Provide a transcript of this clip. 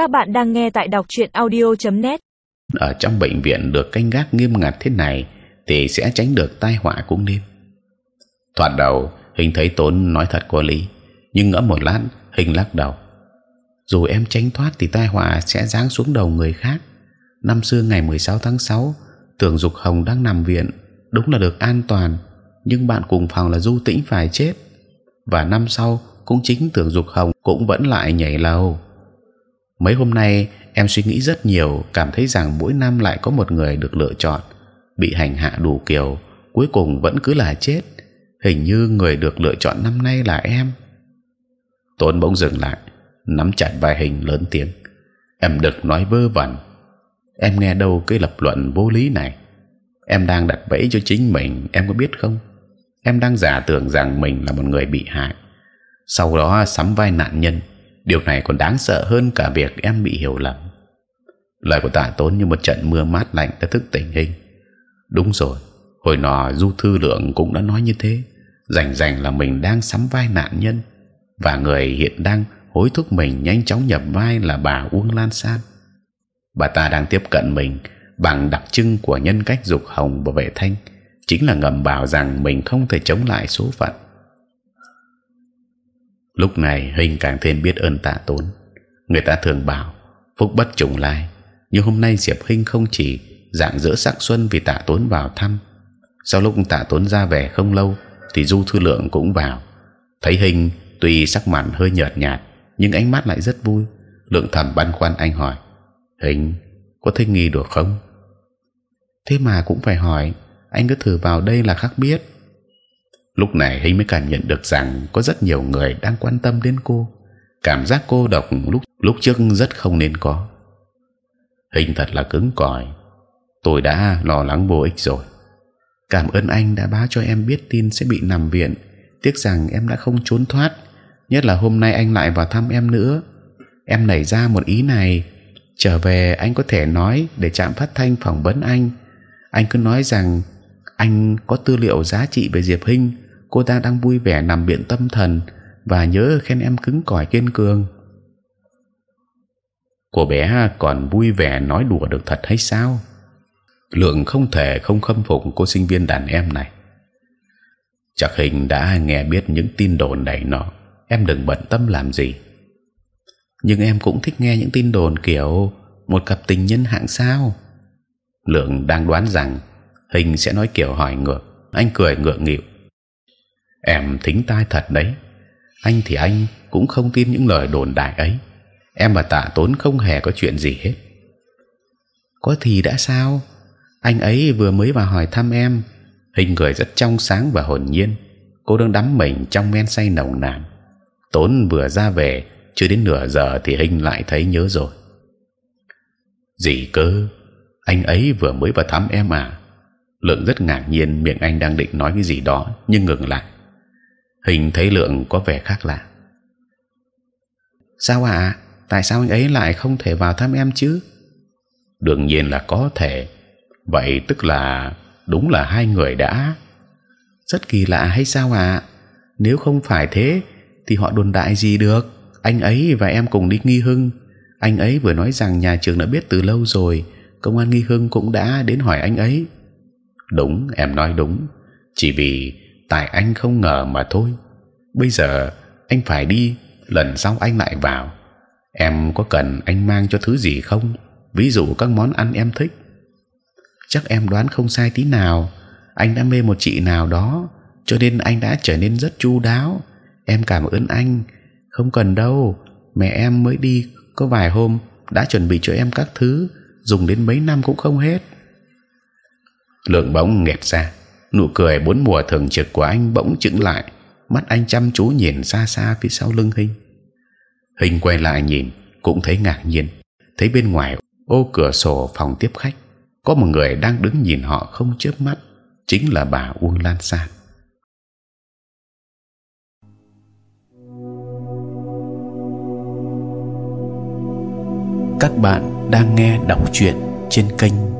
Các bạn đang nghe tại đọc truyện audio.net. Ở trong bệnh viện được canh gác nghiêm ngặt thế này thì sẽ tránh được tai họa cũng nên. Thoạt đầu hình thấy tốn nói thật có lý, nhưng ngỡ một lát hình lắc đầu. Dù em tránh thoát thì tai họa sẽ giáng xuống đầu người khác. Năm xưa ngày 16 tháng 6 tưởng dục hồng đang nằm viện, đúng là được an toàn, nhưng bạn cùng phòng là du tĩnh phải chết. Và năm sau cũng chính tưởng dục hồng cũng vẫn lại nhảy lầu. Mấy hôm nay em suy nghĩ rất nhiều, cảm thấy rằng mỗi năm lại có một người được lựa chọn, bị hành hạ đủ kiểu, cuối cùng vẫn cứ là chết. Hình như người được lựa chọn năm nay là em. Tôn bỗng dừng lại, nắm chặt vai hình lớn tiếng. Em đừng nói vơ vẩn. Em nghe đâu cái lập luận vô lý này. Em đang đặt bẫy cho chính mình, em có biết không? Em đang giả tưởng rằng mình là một người bị hại, sau đó sắm vai nạn nhân. Điều này còn đáng sợ hơn cả việc em bị hiểu lầm. Lời của Tạ Tốn như một trận mưa mát lạnh đã thức tỉnh hình. Đúng rồi, hồi nọ Du Thư Lượng cũng đã nói như thế. Rành rành là mình đang sắm vai nạn nhân và người hiện đang hối thúc mình nhanh chóng nhập vai là bà Uông Lan San. Bà ta đang tiếp cận mình bằng đặc trưng của nhân cách dục hồng và vệ thanh, chính là ngầm bảo rằng mình không thể chống lại số phận. Lúc này hình càng thêm biết ơn tạ tốn. Người ta thường bảo phúc bất trùng lai, nhưng hôm nay diệp hinh không chỉ dạng dỡ sắc xuân vì tạ tốn vào thăm. Sau lúc tạ tốn ra về không lâu, thì du thư lượng cũng vào. Thấy hình tuy sắc mặt hơi nhợt nhạt, nhưng ánh mắt lại rất vui. Lượng thầm băn khoăn anh hỏi: Hình có thích nghi được không? Thế mà cũng phải hỏi. Anh cứ thử vào đây là khác biết lúc này hình mới cảm nhận được rằng có rất nhiều người đang quan tâm đến cô. Cảm giác cô độc lúc lúc trước rất không nên có. Hình thật là cứng cỏi. Tôi đã lo lắng vô ích rồi. Cảm ơn anh đã báo cho em biết tin sẽ bị nằm viện. Tiếc rằng em đã không trốn thoát. Nhất là hôm nay anh lại vào thăm em nữa. Em nảy ra một ý này. Trở về anh có thể nói để chạm phát thanh phỏng vấn anh. Anh cứ nói rằng anh có tư liệu giá trị về Diệp Hinh. Cô ta đang vui vẻ nằm viện tâm thần và nhớ khen em cứng cỏi kiên cường. Cô bé còn vui vẻ nói đùa được thật hay sao? Lượng không thể không khâm phục cô sinh viên đàn em này. Chắc hình đã nghe biết những tin đồn này nọ. Em đừng bận tâm làm gì. Nhưng em cũng thích nghe những tin đồn kiểu, một cặp tình nhân hạng sao? Lượng đang đoán rằng hình sẽ nói kiểu hỏi ngược. Anh cười ngượng nghịu. Em thính tai thật đấy. Anh thì anh cũng không tin những lời đồn đại ấy. Em và tạ tốn không hề có chuyện gì hết. Có thì đã sao? Anh ấy vừa mới vào hỏi thăm em. Hình người rất trong sáng và hồn nhiên. Cô đang đắm mình trong men say nồng nàn. Tốn vừa ra về, chưa đến nửa giờ thì hình lại thấy nhớ rồi. Gì cơ? Anh ấy vừa mới vào thăm em à? Lượng rất ngạc nhiên, miệng anh đang định nói cái gì đó, nhưng ngừng lại. Hình thấy lượng có vẻ khác lạ. Sao ạ? À? tại sao anh ấy lại không thể vào thăm em chứ? Đương nhiên là có thể. Vậy tức là đúng là hai người đã. Rất kỳ lạ hay sao ạ? À? nếu không phải thế, thì họ đồn đại gì được? Anh ấy và em cùng đi nghi hưng. Anh ấy vừa nói rằng nhà trường đã biết từ lâu rồi, công an nghi hưng cũng đã đến hỏi anh ấy đúng, em nói đúng. Chỉ vì tại anh không ngờ mà thôi. Bây giờ anh phải đi, lần sau anh lại vào. Em có cần anh mang cho thứ gì không? Ví dụ các món ăn em thích. Chắc em đoán không sai tí nào. Anh đã mê một chị nào đó, cho nên anh đã trở nên rất chu đáo. Em cảm ơn anh. Không cần đâu. Mẹ em mới đi, có vài hôm đã chuẩn bị cho em các thứ. Dùng đến mấy năm cũng không hết lượng bóng nghẹt ra. Nụ cười bốn mùa thường trực của anh bỗng chững lại. Mắt anh chăm chú nhìn xa xa phía sau lưng hình. Hình quay lại nhìn, cũng thấy ngạc nhiên. Thấy bên ngoài ô cửa sổ phòng tiếp khách, có một người đang đứng nhìn họ không chớp mắt, chính là bà Uông Lan San. Các bạn đang nghe đọc truyện trên kênh